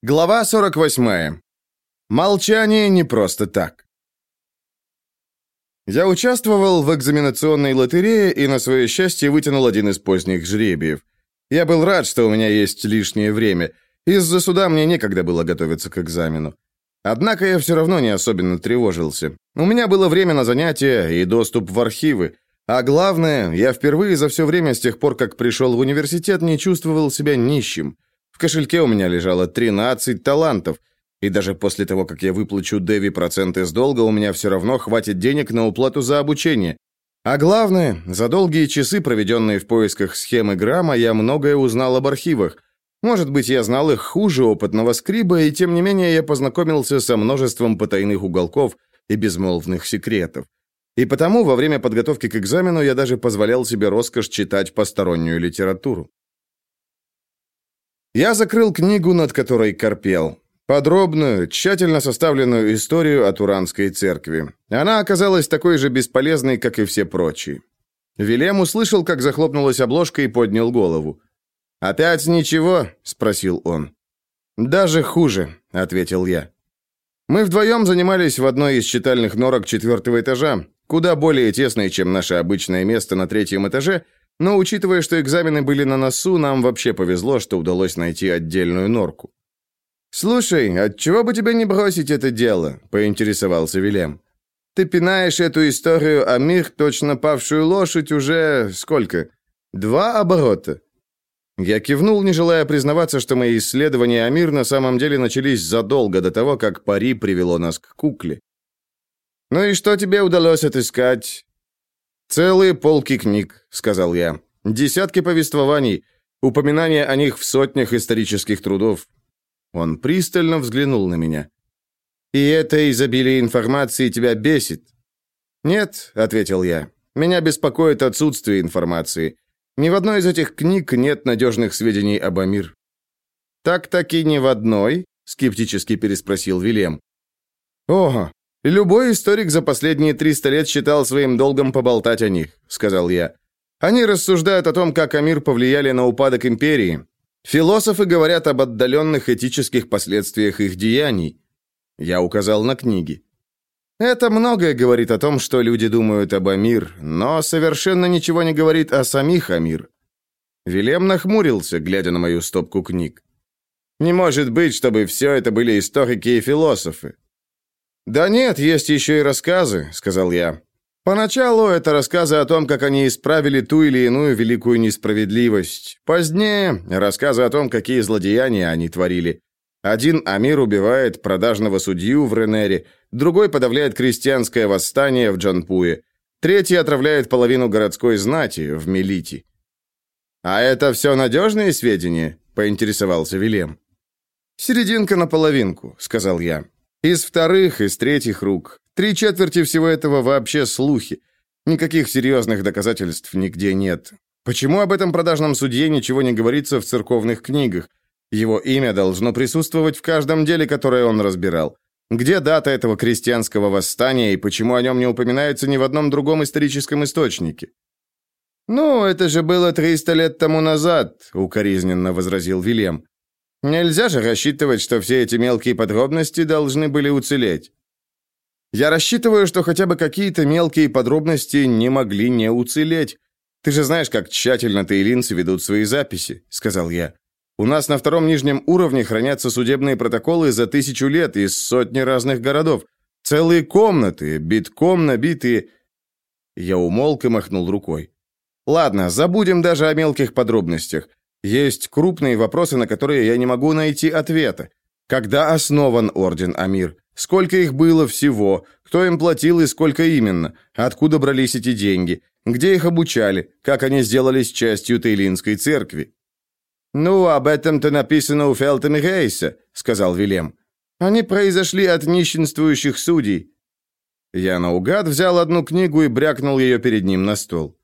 Глава 48. Молчание не просто так. Я участвовал в экзаменационной лотерее и на свое счастье вытянул один из поздних жребиев. Я был рад, что у меня есть лишнее время. Из-за суда мне некогда было готовиться к экзамену. Однако я все равно не особенно тревожился. У меня было время на занятия и доступ в архивы. А главное, я впервые за все время с тех пор, как пришел в университет, не чувствовал себя нищим. В кошельке у меня лежало 13 талантов, и даже после того, как я выплачу Дэви проценты с долга, у меня все равно хватит денег на уплату за обучение. А главное, за долгие часы, проведенные в поисках схемы грамма, я многое узнал об архивах. Может быть, я знал их хуже опытного скриба, и тем не менее я познакомился со множеством потайных уголков и безмолвных секретов. И потому во время подготовки к экзамену я даже позволял себе роскошь читать постороннюю литературу. Я закрыл книгу, над которой корпел. Подробную, тщательно составленную историю о Туранской церкви. Она оказалась такой же бесполезной, как и все прочие. Вилем услышал, как захлопнулась обложка и поднял голову. «Опять ничего?» – спросил он. «Даже хуже», – ответил я. Мы вдвоем занимались в одной из читальных норок четвертого этажа, куда более тесной, чем наше обычное место на третьем этаже – но учитывая, что экзамены были на носу, нам вообще повезло, что удалось найти отдельную норку. «Слушай, отчего бы тебе не бросить это дело?» – поинтересовался Вилем. «Ты пинаешь эту историю о мир, точно павшую лошадь, уже сколько? Два оборота?» Я кивнул, не желая признаваться, что мои исследования о мир на самом деле начались задолго до того, как пари привело нас к кукле. «Ну и что тебе удалось отыскать?» «Целые полки книг», — сказал я. «Десятки повествований, упоминания о них в сотнях исторических трудов». Он пристально взглянул на меня. «И это изобилие информации тебя бесит?» «Нет», — ответил я. «Меня беспокоит отсутствие информации. Ни в одной из этих книг нет надежных сведений об Амир». «Так-таки ни в одной?» — скептически переспросил Вильям. «Ого, «Любой историк за последние 300 лет считал своим долгом поболтать о них», — сказал я. «Они рассуждают о том, как Амир повлияли на упадок империи. Философы говорят об отдаленных этических последствиях их деяний». Я указал на книги. Это многое говорит о том, что люди думают об Амир, но совершенно ничего не говорит о самих Амир. Вилем нахмурился, глядя на мою стопку книг. Не может быть, чтобы все это были историки и философы. «Да нет, есть еще и рассказы», — сказал я. «Поначалу это рассказы о том, как они исправили ту или иную великую несправедливость. Позднее — рассказы о том, какие злодеяния они творили. Один Амир убивает продажного судью в Ренере, другой подавляет крестьянское восстание в Джанпуе, третий отравляет половину городской знати в Мелите. «А это все надежные сведения?» — поинтересовался Вилем. «Серединка на половинку», — сказал я. Из вторых, из третьих рук. Три четверти всего этого вообще слухи. Никаких серьезных доказательств нигде нет. Почему об этом продажном судье ничего не говорится в церковных книгах? Его имя должно присутствовать в каждом деле, которое он разбирал. Где дата этого крестьянского восстания и почему о нем не упоминается ни в одном другом историческом источнике? «Ну, это же было 300 лет тому назад», — укоризненно возразил Вильям. Нельзя же рассчитывать, что все эти мелкие подробности должны были уцелеть. Я рассчитываю, что хотя бы какие-то мелкие подробности не могли не уцелеть. Ты же знаешь, как тщательно таилинцы ведут свои записи, сказал я. У нас на втором нижнем уровне хранятся судебные протоколы за тысячу лет из сотни разных городов. Целые комнаты, битком набитые. Я умолк и махнул рукой. Ладно, забудем даже о мелких подробностях. Есть крупные вопросы, на которые я не могу найти ответа. Когда основан Орден Амир? Сколько их было всего? Кто им платил и сколько именно? Откуда брались эти деньги? Где их обучали? Как они сделались частью Тейлинской церкви? «Ну, об этом-то написано у Фелтона Гейса», — сказал Вилем. «Они произошли от нищенствующих судей». Я наугад взял одну книгу и брякнул ее перед ним на стол.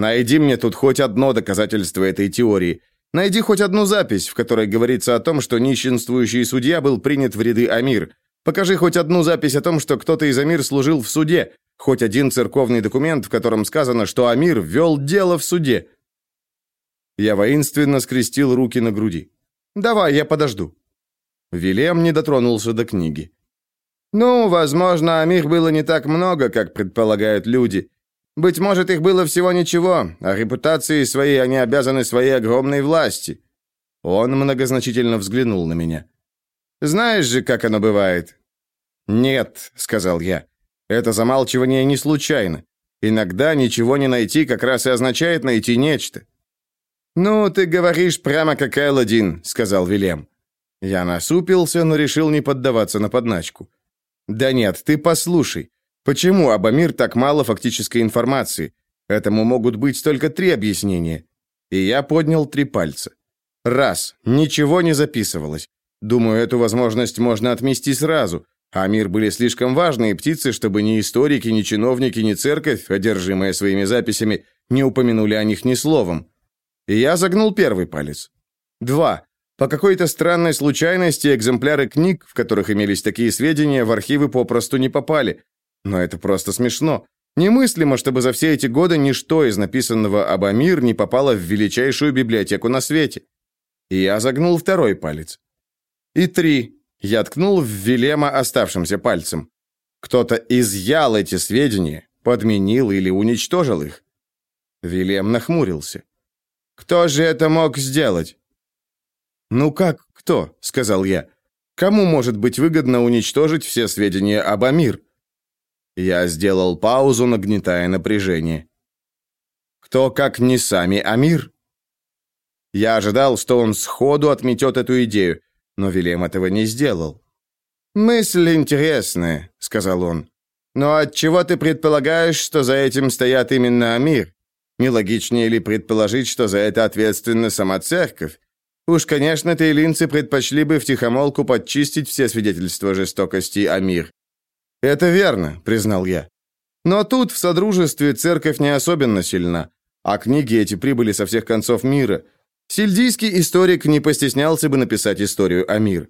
Найди мне тут хоть одно доказательство этой теории. Найди хоть одну запись, в которой говорится о том, что нищенствующий судья был принят в ряды Амир. Покажи хоть одну запись о том, что кто-то из Амир служил в суде. Хоть один церковный документ, в котором сказано, что Амир вел дело в суде. Я воинственно скрестил руки на груди. «Давай, я подожду». Вилем не дотронулся до книги. «Ну, возможно, Амир было не так много, как предполагают люди. Быть может, их было всего ничего, а репутации своей они обязаны своей огромной власти». Он многозначительно взглянул на меня. «Знаешь же, как оно бывает?» «Нет», — сказал я. «Это замалчивание не случайно. Иногда ничего не найти как раз и означает найти нечто». «Ну, ты говоришь прямо как Элладин», — сказал Вилем. Я насупился, но решил не поддаваться на подначку. «Да нет, ты послушай. Почему об Амир так мало фактической информации? Этому могут быть только три объяснения». И я поднял три пальца. Раз. Ничего не записывалось. Думаю, эту возможность можно отмести сразу. Амир были слишком важные птицы, чтобы ни историки, ни чиновники, ни церковь, одержимая своими записями, не упомянули о них ни словом. И я загнул первый палец. Два. По какой-то странной случайности экземпляры книг, в которых имелись такие сведения, в архивы попросту не попали. Но это просто смешно. Немыслимо, чтобы за все эти годы ничто из написанного об Амир не попало в величайшую библиотеку на свете. И я загнул второй палец. И три. Я ткнул в Вилема оставшимся пальцем. Кто-то изъял эти сведения, подменил или уничтожил их. Вилем нахмурился. «Кто же это мог сделать?» «Ну как, кто?» — сказал я. «Кому может быть выгодно уничтожить все сведения об Амир?» Я сделал паузу, нагнетая напряжение. «Кто, как не сами Амир?» Я ожидал, что он сходу отметет эту идею, но Вильям этого не сделал. «Мысль интересная», — сказал он. «Но от чего ты предполагаешь, что за этим стоят именно Амир? Не логичнее ли предположить, что за это ответственна сама церковь? Уж, конечно, тейлинцы предпочли бы втихомолку подчистить все свидетельства жестокости Амир. «Это верно», — признал я. «Но тут, в Содружестве, церковь не особенно сильна, а книги эти прибыли со всех концов мира. Сельдийский историк не постеснялся бы написать историю Амир.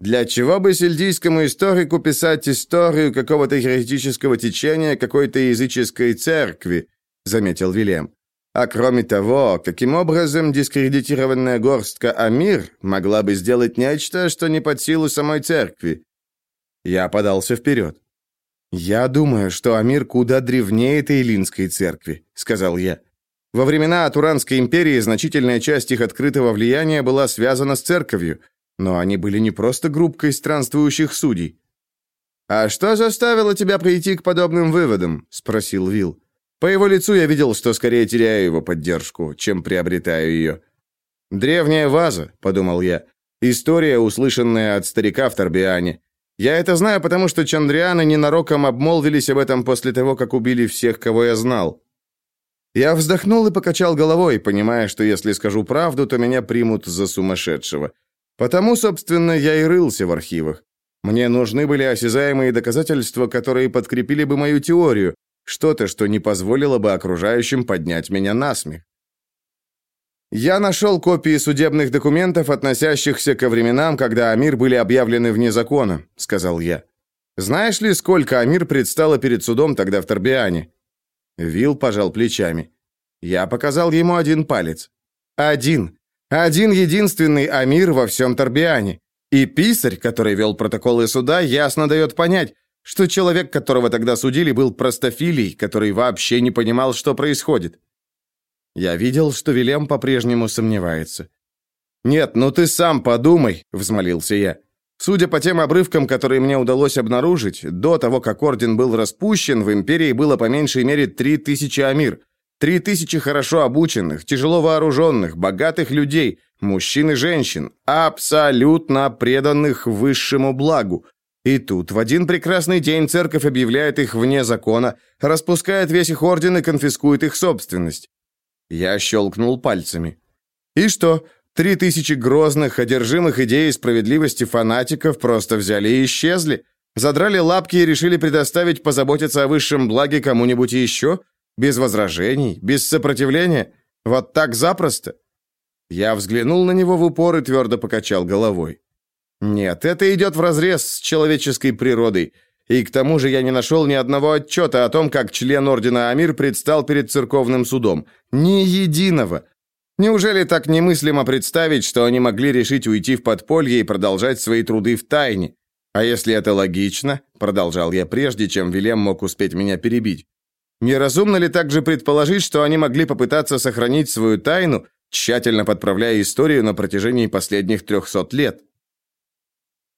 Для чего бы сельдийскому историку писать историю какого-то еретического течения какой-то языческой церкви, заметил Вильям. А кроме того, каким образом дискредитированная горстка Амир могла бы сделать нечто, что не под силу самой церкви? Я подался вперед. «Я думаю, что Амир куда древнее Тейлинской церкви», — сказал я. Во времена Атуранской империи значительная часть их открытого влияния была связана с церковью, но они были не просто группкой странствующих судей. «А что заставило тебя прийти к подобным выводам?» — спросил Вилл. По его лицу я видел, что скорее теряю его поддержку, чем приобретаю ее. «Древняя ваза», — подумал я. «История, услышанная от старика в Торбиане. Я это знаю, потому что Чандрианы ненароком обмолвились об этом после того, как убили всех, кого я знал». Я вздохнул и покачал головой, понимая, что если скажу правду, то меня примут за сумасшедшего. Потому, собственно, я и рылся в архивах. Мне нужны были осязаемые доказательства, которые подкрепили бы мою теорию, что-то, что не позволило бы окружающим поднять меня на смех. Я нашел копии судебных документов, относящихся ко временам, когда Амир были объявлены вне закона, сказал я. Знаешь ли, сколько Амир предстало перед судом тогда в Торбиане? Вил пожал плечами. Я показал ему один палец. Один. Один единственный Амир во всем Торбиане. И писарь, который вел протоколы суда, ясно дает понять, что человек, которого тогда судили, был простофилий, который вообще не понимал, что происходит. Я видел, что Вилем по-прежнему сомневается. «Нет, ну ты сам подумай», — взмолился я. Судя по тем обрывкам, которые мне удалось обнаружить, до того, как орден был распущен, в империи было по меньшей мере три тысячи амир. Три тысячи хорошо обученных, тяжело вооруженных, богатых людей, мужчин и женщин, абсолютно преданных высшему благу, и тут в один прекрасный день церковь объявляет их вне закона, распускает весь их орден и конфискует их собственность. Я щелкнул пальцами. И что? Три тысячи грозных, одержимых идеей справедливости фанатиков просто взяли и исчезли? Задрали лапки и решили предоставить позаботиться о высшем благе кому-нибудь еще? Без возражений, без сопротивления? Вот так запросто? Я взглянул на него в упор и твердо покачал головой. Нет, это идет вразрез с человеческой природой. И к тому же я не нашел ни одного отчета о том, как член Ордена Амир предстал перед церковным судом. Ни единого. Неужели так немыслимо представить, что они могли решить уйти в подполье и продолжать свои труды в тайне? А если это логично, продолжал я прежде, чем Вилем мог успеть меня перебить. Неразумно ли также предположить, что они могли попытаться сохранить свою тайну, тщательно подправляя историю на протяжении последних трехсот лет?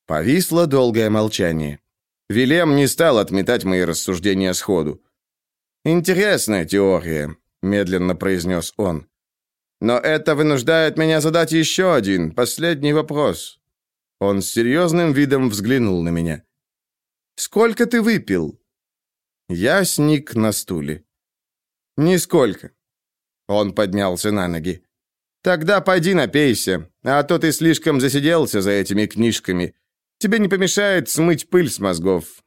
Повисло долгое молчание. Вилем не стал отметать мои рассуждения сходу. «Интересная теория», — медленно произнес он. «Но это вынуждает меня задать еще один, последний вопрос». Он с серьезным видом взглянул на меня. «Сколько ты выпил?» Я сник на стуле. «Нисколько». Он поднялся на ноги. «Тогда пойди напейся, а то ты слишком засиделся за этими книжками. Тебе не помешает смыть пыль с мозгов».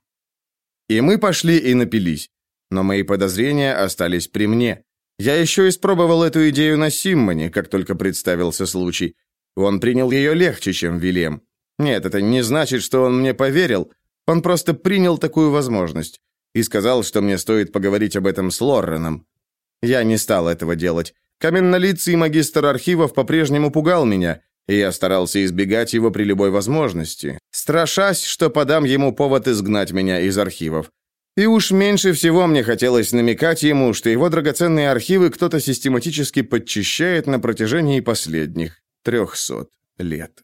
И мы пошли и напились. Но мои подозрения остались при мне. Я еще испробовал эту идею на Симмоне, как только представился случай. Он принял ее легче, чем Вильям. Нет, это не значит, что он мне поверил. Он просто принял такую возможность и сказал, что мне стоит поговорить об этом с Лорреном. Я не стал этого делать. Каменнолицый магистр архивов по-прежнему пугал меня, и я старался избегать его при любой возможности, страшась, что подам ему повод изгнать меня из архивов. И уж меньше всего мне хотелось намекать ему, что его драгоценные архивы кто-то систематически подчищает на протяжении последних трехсот лет.